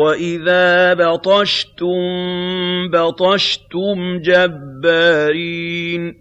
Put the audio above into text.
وَإِذَا بَطَشْتُم بَطَشْتُمْ جَبَّارِينَ